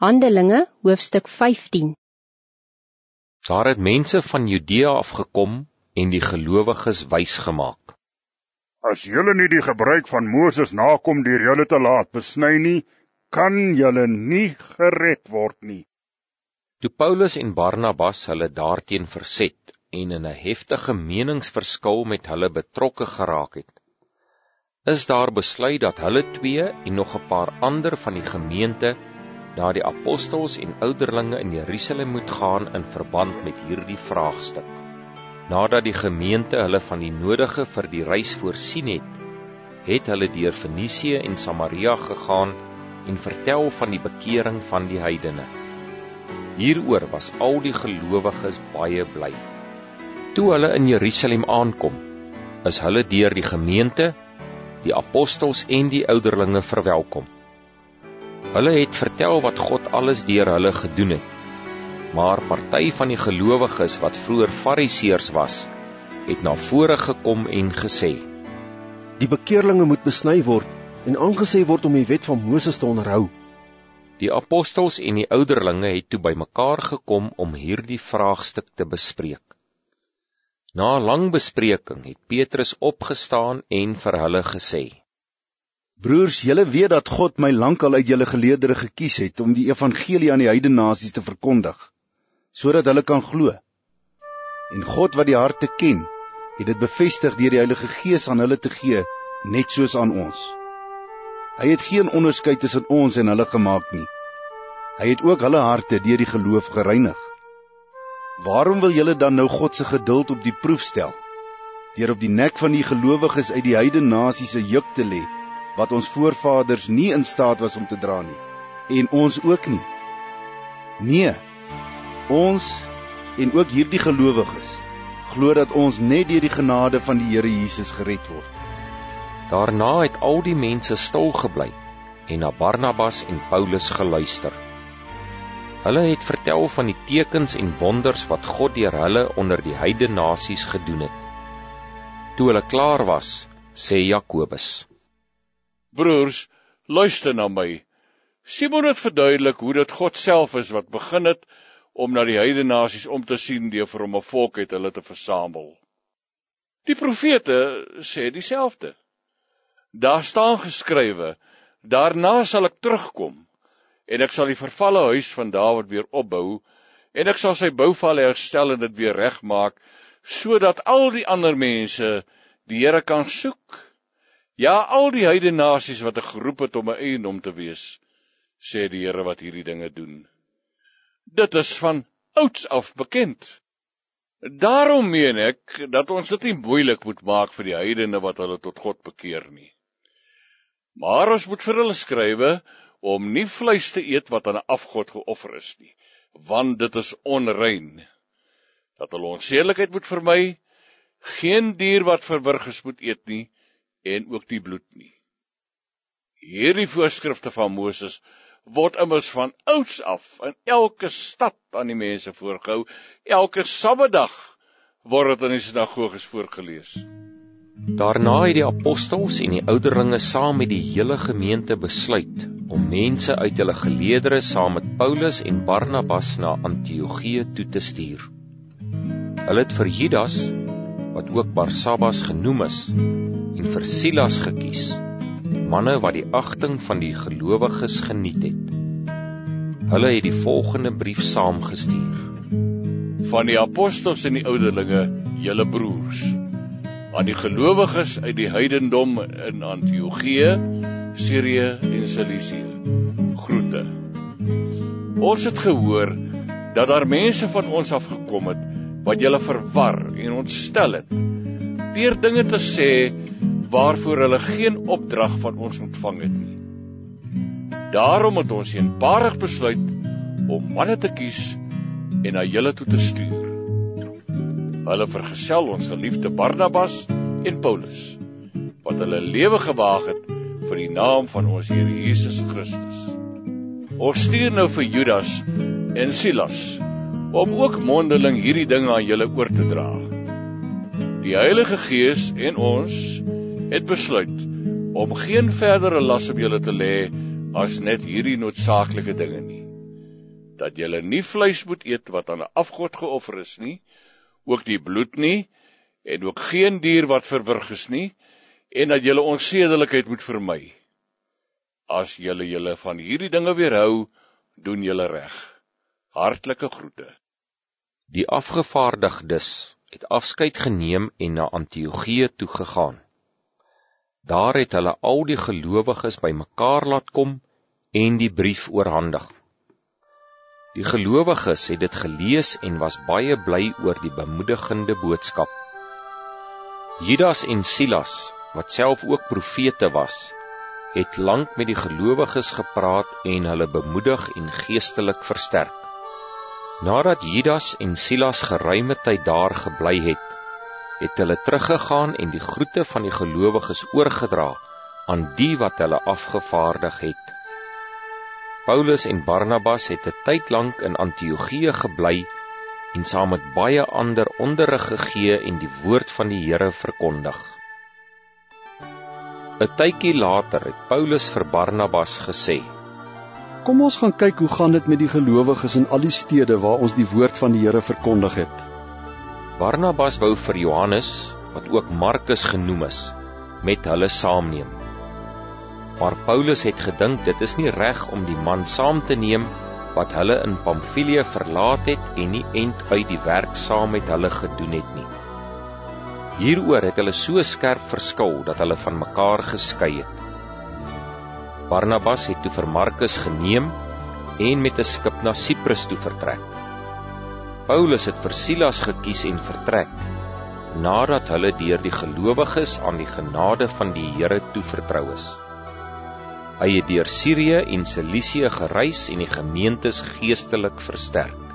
Handelinge hoofstuk 15 Daar het mense van Judea afgekom en die gelowiges wys gemaak. As julle nie die gebruik van Moses nakom deur julle te laat besny nie, kan julle nie gered word nie. Toe Paulus en Barnabas hulle daarteen verset en in 'n heftige meningsverskil met hulle betrokke geraak het, is daar besluit dat hulle twee en nog 'n paar ander van die gemeente na die apostels en ouderlinge in Jerusalem moet gaan in verband met hierdie vraagstuk. Nadat die gemeente hulle van die nodige vir die reis voorsien het, het hulle deur Fenisië en Samaria gegaan en vertel van die bekering van die heidene. Hieroor was al die gelowiges baie bly. Toe hulle in Jerusalem aankom, is hulle deur die gemeente, die apostels en die ouderlinge verwelkom. Hulle het vertel wat God alles deur hulle gedoen het. Maar party van die gelowiges wat vroeër Fariseërs was, het na vore gekom en gesê: Die bekeerlinge moet besny word en aangesê word om die wet van Moses te onderhou. Die apostels en die ouderlinge het toe bymekaar gekom om hierdie vraagstuk te bespreek. Na 'n lang bespreking het Petrus opgestaan en vir hulle gesê: Broers, julle weet dat God my lankal uit julle geleedere gekies het om die evangelie aan die heidene nasies te verkondig, sodat hulle kan glo. En God wat die harte ken, het dit bevestig deur die Heilige Gees aan hulle te gee, net soos aan ons. Hy het geen onderskeid tussen ons en hulle gemaak nie. Hy het ook hulle harte deur die geloof gereinig. Waarom wil julle dan nou God se geduld op die proef stel? Deur op die nek van die gelowiges uit die heidene nasies se juk te lê wat ons voorvaders nie in staat was om te dra nie en ons ook nie. Nee. Ons en ook hierdie gelowiges glo dat ons net deur die genade van die Here Jesus gered word. Daarna het al die mense stil gebly en na Barnabas en Paulus geluister. Hulle het vertel van die tekens en wonders wat God deur hulle onder die heidene nasies gedoen het. Toe hulle klaar was, sê Jakobus: Broers, luister na my. Simon het verduidelik hoe dit God self is wat begin het om na die heidene nasies om te sien deur vir hom 'n volk het hulle te versamel. Die profete sê dieselfde. Daar staan geskrywe: Daarna sal ek terugkom en ek sal die vervalle huis van Dawid weer opbou en ek sal sy bouvalle herstel en dit weer regmaak sodat al die ander mense die Here kan soek Ja, al die heidene nasies wat ek geroep het om 'n eiendom te wees, sê die Here wat hierdie dinge doen. Dit is van ouds af bekend. Daarom meen ek dat ons dit nie moeilik moet maak vir die heidene wat hulle tot God bekeer nie. Maar ons moet vir hulle skrywe om nie vleis te eet wat aan 'n afgod geoffer is nie, want dit is onrein. Dat hulle onsedelikheid moet vermy, geen dier wat verwrig is moet eet nie en ook die bloed nie. Hierdie voorskrifte van Moses word immers van ouds af in elke stad aan die mense voorgehou. Elke Saterdag word dit in die sinagoges voorgeles. Daarna het die apostels en die ouderlinge saam met die hele gemeente besluit om mense uit hulle geleedere saam met Paulus en Barnabas na Antiochië toe te stuur. Hulle het vir Judas, wat ook Barsabbas genoem is, en vir Silas gekies, manne wat die agting van die gelowiges geniet het. Hulle het die volgende brief saamgestuur: Van die apostels en die ouderlinge, julle broers, aan die gelowiges uit die heidendom in Antiochië, Sirië en Cilicië. Groete. Ons het gehoor dat daar mense van ons af gekom het wat julle verwar en ontstel het deur dinge te sê waarvoor hulle geen opdrag van ons ontvang het nie. Daarom het ons eenparig besluit om manne te kies en na julle toe te stuur. Hulle vergesel ons geliefde Barnabas en Paulus wat hulle lewe gewaag het vir die naam van ons Here Jesus Christus. Ons stuur nou vir Judas en Silas om ook mondeling hierdie dinge aan julle oor te dra. Die Heilige Gees en ons het besluit om geen verdere las op julle te lê as net hierdie noodsaaklike dinge nie. dat julle nie vleis moet eet wat aan 'n afgod geoffer is nie, ook die bloed nie en ook geen dier wat verwrig is nie en dat julle onsedelikheid moet vermy. As julle julle van hierdie dinge weerhou, doen julle reg. Hartlike groete. Die afgevaardigdes het afskeid geneem en na Antiochië toe gegaan. Daar het hulle al die gelowiges bymekaar laat kom en die brief oorhandig. Die gelowiges het dit gelees en was baie bly oor die bemoedigende boodskap. Judas en Silas, wat self ook profete was, het lank met die gelowiges gepraat en hulle bemoedig en geestelik versterk. Nadat Judas en Silas geruime tyd daar gebly het, het hulle teruggegaan en die groete van die gelowiges oorgedra aan die wat hulle afgevaardig het. Paulus en Barnabas het 'n tyd lank in Antiochië gebly en saam met baie ander onderrig gegee en die woord van die Here verkondig. 'n Tydjie later het Paulus vir Barnabas gesê: "Kom ons gaan kyk hoe gaan dit met die gelowiges in al die stede waar ons die woord van die Here verkondig het." Barnabas wou vir Johannes, wat ook Markus genoem is, met hulle saamneem. Maar Paulus het gedink dit is nie reg om die man saam te neem wat hulle in Pamfilië verlaat het en nie end uit die werk saam met hulle gedoen het nie. Hieroor het hulle so skerp verskil dat hulle van mekaar geskei het. Barnabas het toe vir Markus geneem en met 'n skip na Siprus toe vertrek. Paulus het vir Silas gekies en vertrek nadat hulle deur die gelowiges aan die genade van die Here toevertrou is. Hy het deur Sirië en Cilicië gereis en die gemeentes geestelik versterk.